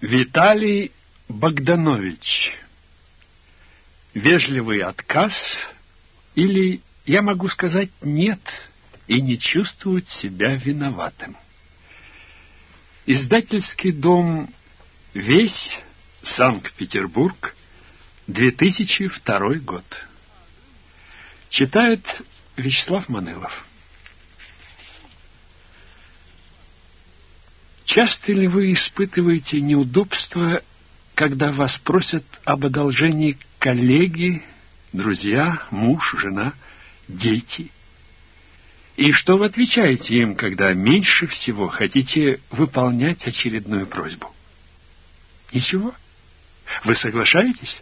Виталий Богданович. Вежливый отказ или, я могу сказать, нет и не чувствовать себя виноватым. Издательский дом «Весь», Санкт-Петербург, 2002 год. Читает Вячеслав Манылов. Часто ли вы испытываете неудобства, когда вас просят об одолжении коллеги, друзья, муж, жена, дети? И что вы отвечаете им, когда меньше всего хотите выполнять очередную просьбу? Ничего. Вы соглашаетесь?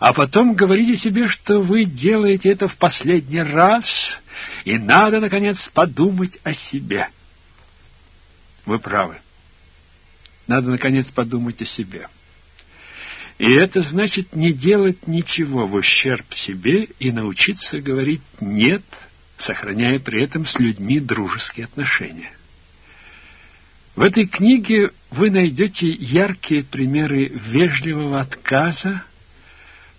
А потом говорите себе, что вы делаете это в последний раз, и надо, наконец, подумать о себе. Вы правы. Надо, наконец, подумать о себе. И это значит не делать ничего в ущерб себе и научиться говорить «нет», сохраняя при этом с людьми дружеские отношения. В этой книге вы найдете яркие примеры вежливого отказа,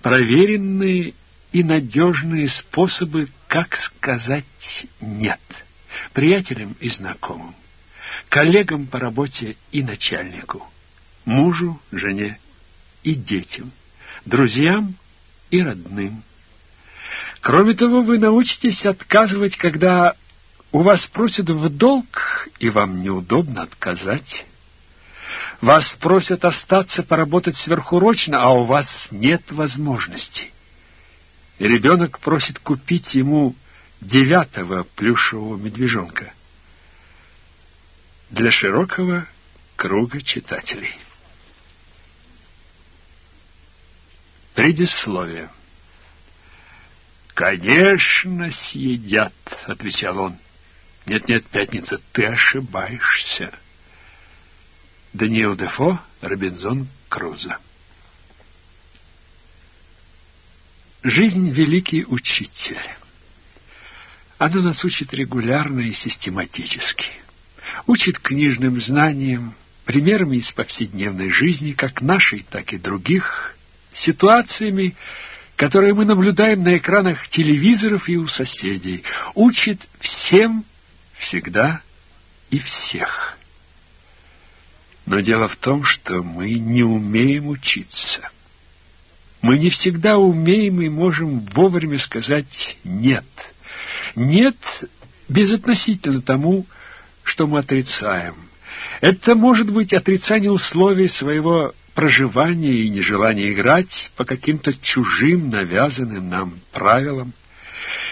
проверенные и надежные способы, как сказать «нет» приятелям и знакомым коллегам по работе и начальнику, мужу, жене и детям, друзьям и родным. Кроме того, вы научитесь отказывать, когда у вас просят в долг, и вам неудобно отказать. Вас просят остаться поработать сверхурочно, а у вас нет возможности. И ребенок просит купить ему девятого плюшевого медвежонка — для широкого круга читателей. Предисловие. «Конечно, съедят», — отвечал он. «Нет-нет, пятница, ты ошибаешься». Даниил Дефо, Робинзон Крузо. Жизнь — великий учитель. Она нас учит регулярно и систематически учит книжным знаниям, примерами из повседневной жизни, как нашей, так и других, ситуациями, которые мы наблюдаем на экранах телевизоров и у соседей, учит всем, всегда и всех. Но дело в том, что мы не умеем учиться. Мы не всегда умеем и можем вовремя сказать «нет». «Нет» безотносительно тому, мы отрицаем. Это может быть отрицание условий своего проживания и нежелание играть по каким-то чужим навязанным нам правилам.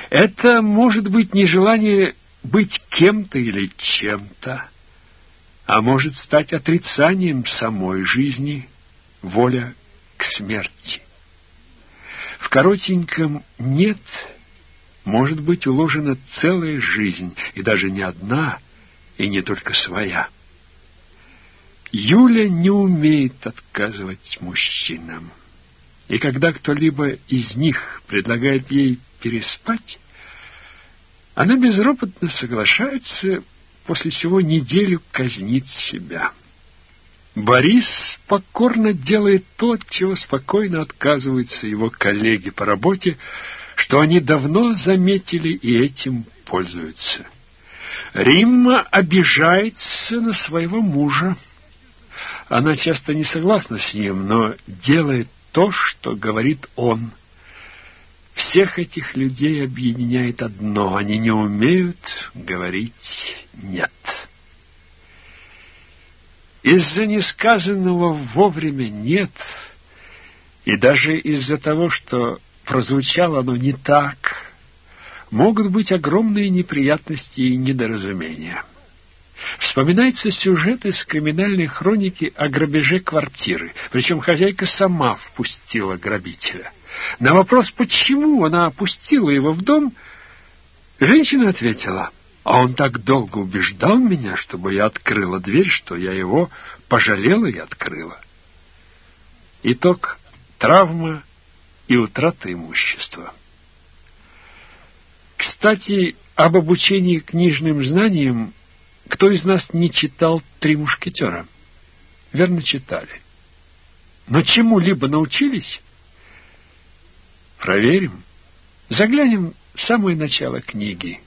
Это может быть нежелание быть кем-то или чем-то, а может стать отрицанием самой жизни, воля к смерти. В коротеньком «нет» может быть уложена целая жизнь, и даже не одна – и не только своя. Юля не умеет отказывать мужчинам. И когда кто-либо из них предлагает ей переспать, она безропотно соглашается, после всего неделю казнит себя. Борис покорно делает то, от чего спокойно отказываются его коллеги по работе, что они давно заметили и этим пользуются. Римма обижается на своего мужа. Она часто не согласна с ним, но делает то, что говорит он. Всех этих людей объединяет одно — они не умеют говорить «нет». Из-за несказанного вовремя «нет» и даже из-за того, что прозвучало оно не так, могут быть огромные неприятности и недоразумения. Вспоминается сюжет из криминальной хроники о грабеже квартиры, причем хозяйка сама впустила грабителя. На вопрос, почему она опустила его в дом, женщина ответила, а он так долго убеждал меня, чтобы я открыла дверь, что я его пожалела и открыла. Итог – травма и утрата имущества. Кстати, об обучении книжным знаниям кто из нас не читал «Три мушкетера»? верно читали. Но чему-либо научились? Проверим. Заглянем в самое начало книги.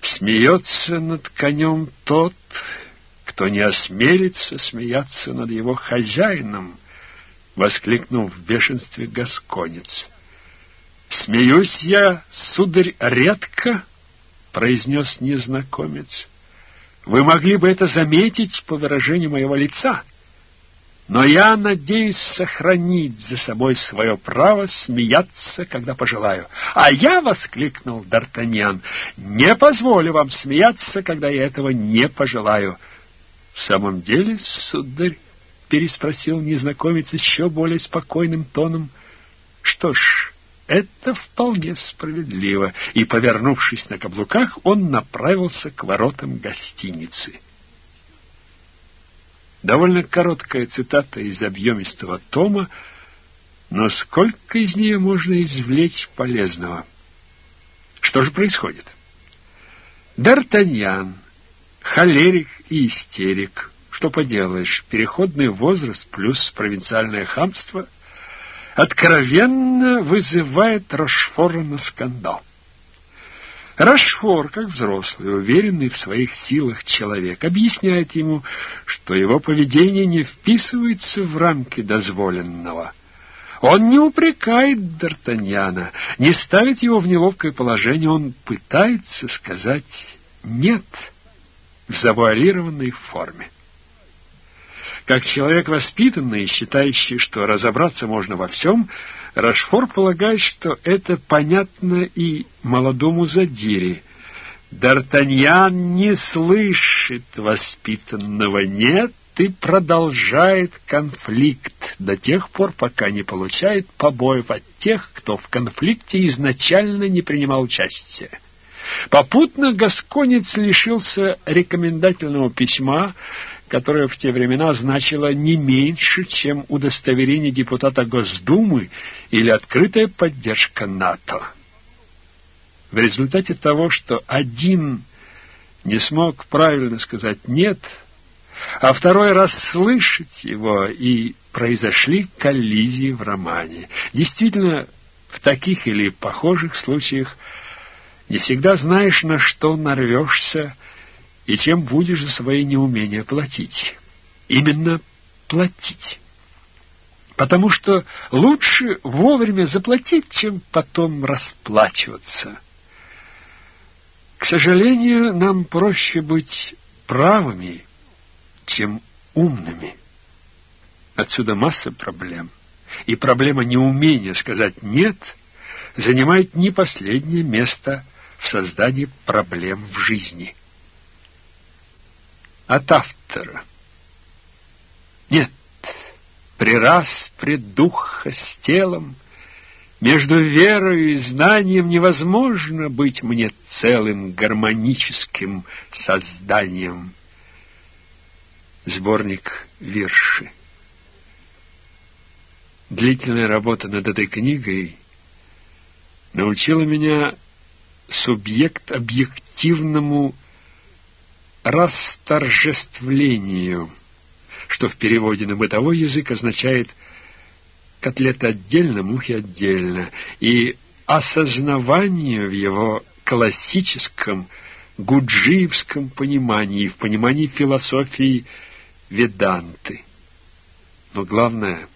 Смеется над конем тот, кто не осмелится смеяться над его хозяином, воскликнул в бешенстве гасконец. Смеюсь я, сударь, редко, произнес незнакомец. Вы могли бы это заметить по выражению моего лица. Но я надеюсь сохранить за собой свое право смеяться, когда пожелаю. А я, — воскликнул Д'Артаньян, — не позволю вам смеяться, когда я этого не пожелаю. — В самом деле, сударь, — переспросил незнакомец еще более спокойным тоном, — что ж, это вполне справедливо. И, повернувшись на каблуках, он направился к воротам гостиницы. Довольно короткая цитата из объемистого тома, но сколько из нее можно извлечь полезного? Что же происходит? Д'Артаньян, холерик и истерик. Что поделаешь, переходный возраст плюс провинциальное хамство откровенно вызывает Рошфора на скандал. Рашфор, как взрослый, уверенный в своих силах человек, объясняет ему, что его поведение не вписывается в рамки дозволенного. Он не упрекает Д'Артаньяна, не ставит его в неловкое положение, он пытается сказать «нет» в завуалированной форме. Как человек воспитанный, считающий, что разобраться можно во всем, Рашфор полагает, что это понятно и молодому задире. Д'Артаньян не слышит воспитанного «нет» и продолжает конфликт до тех пор, пока не получает побоев от тех, кто в конфликте изначально не принимал участия. Попутно Гасконец лишился рекомендательного письма, которое в те времена значило не меньше, чем удостоверение депутата Госдумы или открытая поддержка НАТО. В результате того, что один не смог правильно сказать «нет», а второй раз слышать его, и произошли коллизии в романе. Действительно, в таких или похожих случаях не всегда знаешь, на что нарвешься, и чем будешь за свои неумения платить. Именно платить. Потому что лучше вовремя заплатить, чем потом расплачиваться. К сожалению, нам проще быть правыми, чем умными. Отсюда масса проблем. И проблема неумения сказать «нет» занимает не последнее место в создании проблем в жизни от автора. Нет, при распре духа с телом между верою и знанием невозможно быть мне целым гармоническим созданием. Сборник вирши. Длительная работа над этой книгой научила меня субъект объективному расторжествлению, что в переводе на бытовой язык означает «котлета отдельно, мухи отдельно», и осознаванию в его классическом гуджиевском понимании, в понимании философии веданты. Но главное,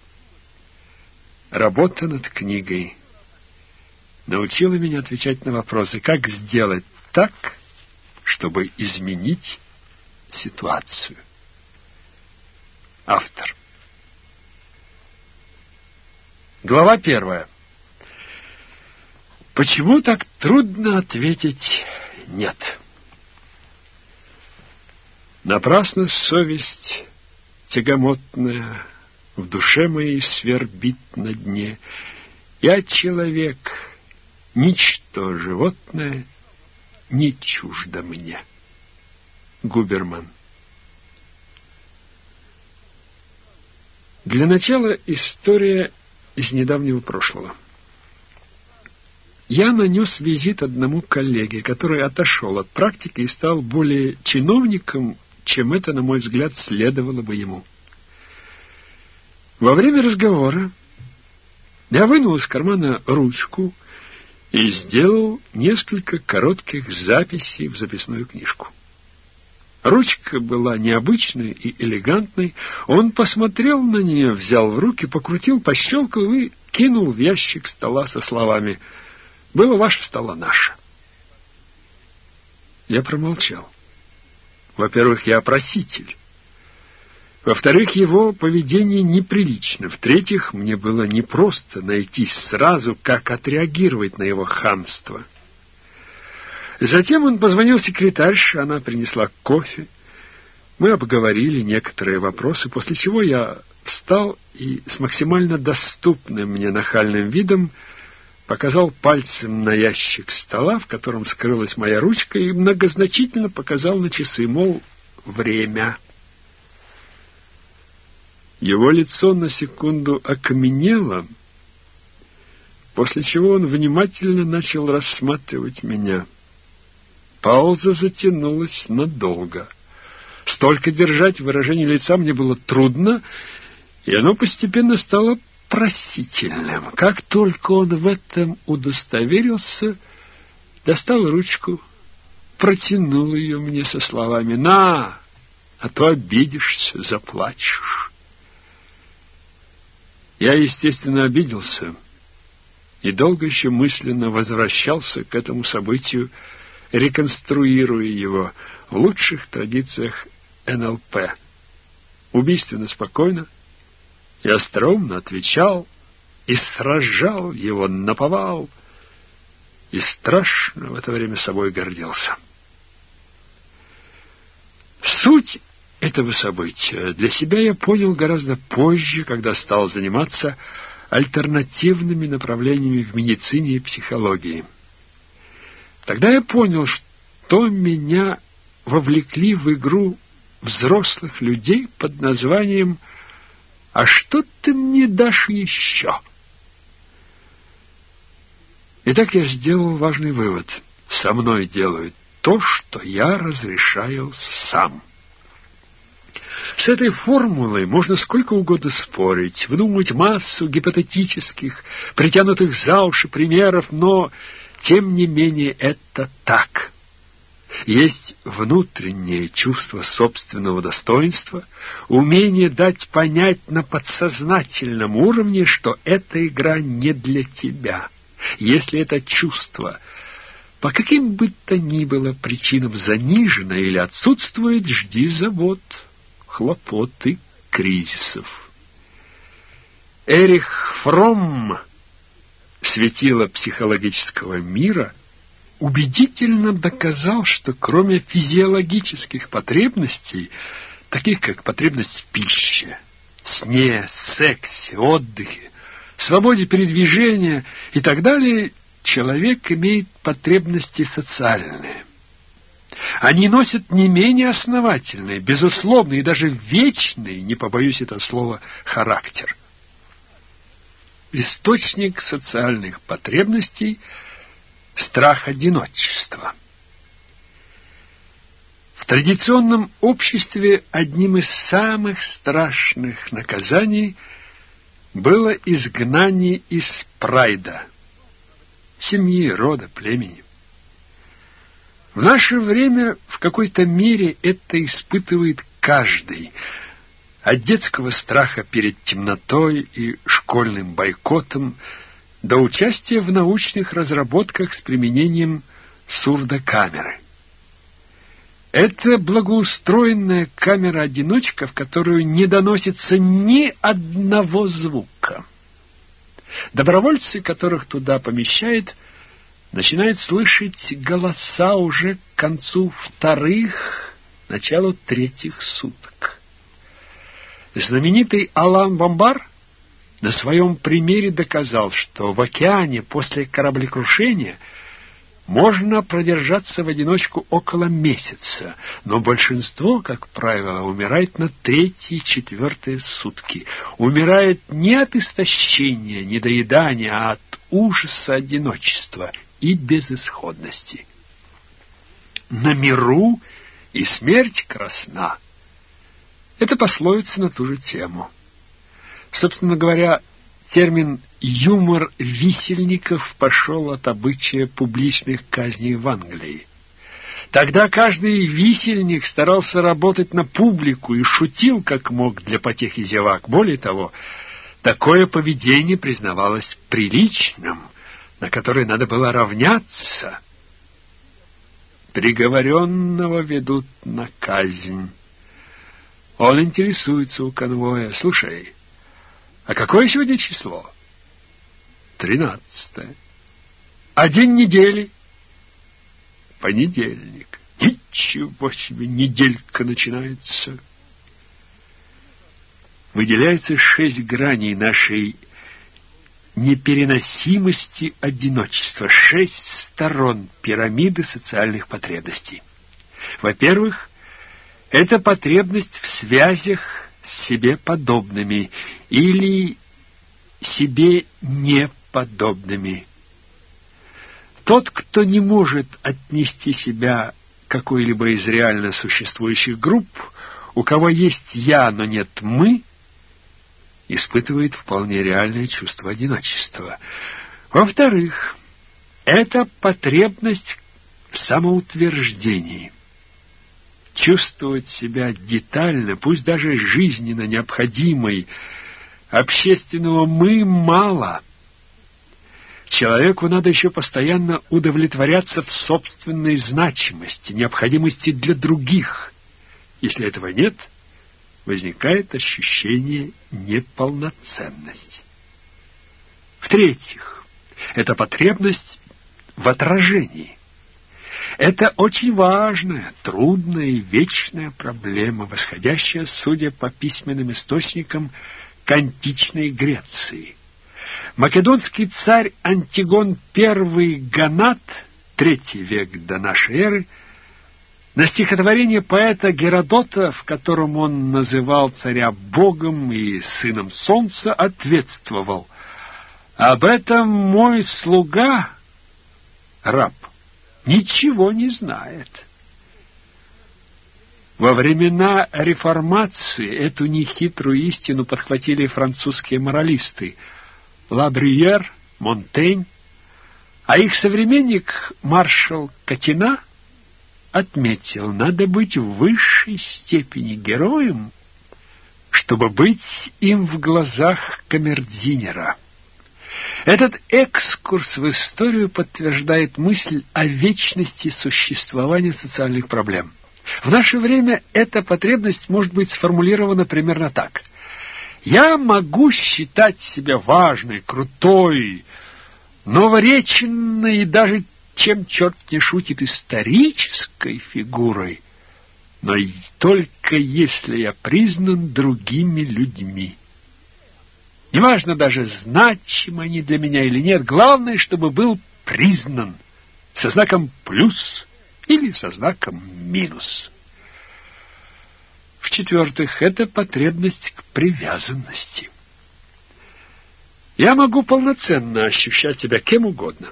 работа над книгой научила меня отвечать на вопросы, как сделать так, чтобы изменить ситуацию. Автор. Глава первая. Почему так трудно ответить «нет»? Напрасно совесть тягомотная в душе моей свербит на дне. Я человек, ничто животное не чуждо мне. Губерман. Для начала история из недавнего прошлого. Я нанес визит одному коллеге, который отошел от практики и стал более чиновником, чем это, на мой взгляд, следовало бы ему. Во время разговора я вынул из кармана ручку и сделал несколько коротких записей в записную книжку. Ручка была необычной и элегантной. Он посмотрел на нее, взял в руки, покрутил, пощелкал и кинул в ящик стола со словами «Было ваше, стало наше». Я промолчал. Во-первых, я проситель. Во-вторых, его поведение неприлично. В-третьих, мне было непросто найти сразу, как отреагировать на его хамство. Затем он позвонил секретарше, она принесла кофе. Мы обговорили некоторые вопросы, после чего я встал и с максимально доступным мне нахальным видом показал пальцем на ящик стола, в котором скрылась моя ручка, и многозначительно показал на часы, мол, время. Его лицо на секунду окаменело, после чего он внимательно начал рассматривать меня. Пауза затянулась надолго. Столько держать выражение лица мне было трудно, и оно постепенно стало просительным. Как только он в этом удостоверился, достал ручку, протянул ее мне со словами «На, а то обидишься, заплачешь». Я, естественно, обиделся и долго еще мысленно возвращался к этому событию, реконструируя его в лучших традициях НЛП. Убийственно спокойно и остроумно отвечал, и сражал его наповал, и страшно в это время собой гордился. Этого события для себя я понял гораздо позже, когда стал заниматься альтернативными направлениями в медицине и психологии. Тогда я понял, что меня вовлекли в игру взрослых людей под названием «А что ты мне дашь еще?» Итак, я сделал важный вывод. Со мной делают то, что я разрешаю сам. С этой формулой можно сколько угодно спорить, выдумывать массу гипотетических, притянутых за уши примеров, но тем не менее, это так. Есть внутреннее чувство собственного достоинства, умение дать понять на подсознательном уровне, что эта игра не для тебя. Если это чувство по каким бы то ни было причинам занижено или отсутствует, жди забот, хлопоты, кризисов. Эрих Фромм светило психологического мира, убедительно доказал, что кроме физиологических потребностей, таких как потребность в пище, сне, сексе, отдыхе, свободе передвижения и так далее, человек имеет потребности социальные. Они носят не менее основательный, безусловный и даже вечный, не побоюсь этого слова, характер – источник социальных потребностей – страх одиночества. В традиционном обществе одним из самых страшных наказаний было изгнание из прайда, семьи, рода, племени. В наше время в какой-то мере это испытывает каждый – от детского страха перед темнотой и школьным бойкотом до участия в научных разработках с применением сурдокамеры. Это благоустроенная камера-одиночка, в которую не доносится ни одного звука. Добровольцы, которых туда помещают, начинают слышать голоса уже к концу вторых, началу третьих суток. Знаменитый Алан Бомбар на своем примере доказал, что в океане после кораблекрушения можно продержаться в одиночку около месяца, но большинство, как правило, умирает на третьи-четвертые сутки. Умирает не от истощения, недоедания, а от ужаса одиночества и безысходности. На миру и смерть красна. Это пословица на ту же тему. Собственно говоря, термин «юмор висельников» пошел от обычая публичных казней в Англии. Тогда каждый висельник старался работать на публику и шутил как мог для потехи зевак. Более того, такое поведение признавалось приличным, на которое надо было равняться. Приговоренного ведут на казнь. Он интересуется у конвоя. «Слушай, а какое сегодня число?» «Тринадцатое». «А день недели?» понедельник. Ничего себе, неделька начинается. Выделяется шесть граней нашей непереносимости одиночества, шесть сторон пирамиды социальных потребностей. Во-первых, это потребность в связях с себе подобными или себе неподобными. Тот, кто не может отнести себя какой-либо из реально существующих групп, у кого есть «я», но нет «мы», испытывает вполне реальное чувство одиночества. Во-вторых, это потребность в самоутверждении. Чувствовать себя детально, пусть даже жизненно необходимой, общественного «мы» мало — Человеку надо еще постоянно удовлетворяться в собственной значимости, необходимости для других. Если этого нет, возникает ощущение неполноценности. В-третьих, это потребность в отражении. Это очень важная, трудная и вечная проблема, восходящая, судя по письменным источникам, к античной Греции – Македонский царь Антигон I Ганат, третий век до нашей эры, на стихотворение поэта Геродота, в котором он называл царя богом и сыном солнца, ответствовал «Об этом мой слуга, раб, ничего не знает». Во времена реформации эту нехитрую истину подхватили французские моралисты – Лабрюер, Монтень, а их современник маршал Катина отметил, надо быть в высшей степени героем, чтобы быть им в глазах камердинера. Этот экскурс в историю подтверждает мысль о вечности существования социальных проблем. В наше время эта потребность может быть сформулирована примерно так – я могу считать себя важной, крутой, новореченной и даже, чем черт не шутит, исторической фигурой, но и только если я признан другими людьми. Неважно даже, значимы они для меня или нет, главное, чтобы был признан со знаком «плюс» или со знаком «минус». В-четвертых, это потребность к привязанности. Я могу полноценно ощущать себя кем угодно.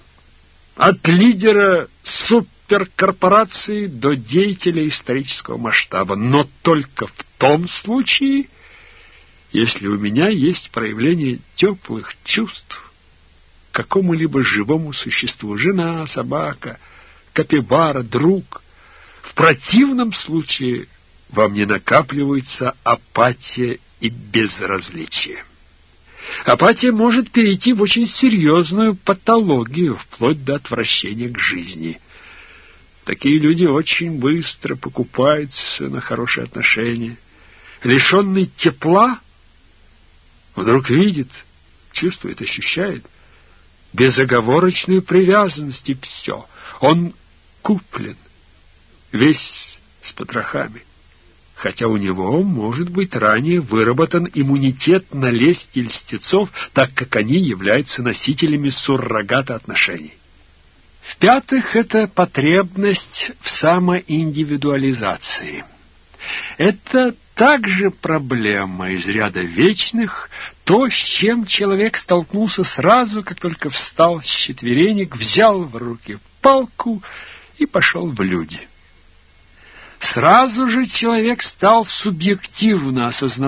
От лидера суперкорпорации до деятеля исторического масштаба, но только в том случае, если у меня есть проявление теплых чувств к какому-либо живому существу, жена, собака, капибара, друг. В противном случае во мне накапливается апатия и безразличие. Апатия может перейти в очень серьезную патологию, вплоть до отвращения к жизни. Такие люди очень быстро покупаются на хорошие отношения. Лишенный тепла вдруг видит, чувствует, ощущает безоговорочную привязанность, и все. Он куплен, весь с потрохами хотя у него может быть ранее выработан иммунитет на лесть и льстецов, так как они являются носителями суррогата отношений. В-пятых, это потребность в самоиндивидуализации. Это также проблема из ряда вечных, то, с чем человек столкнулся сразу, как только встал с четверенек, взял в руки палку и пошел в люди. Сразу же человек стал субъективно осознавать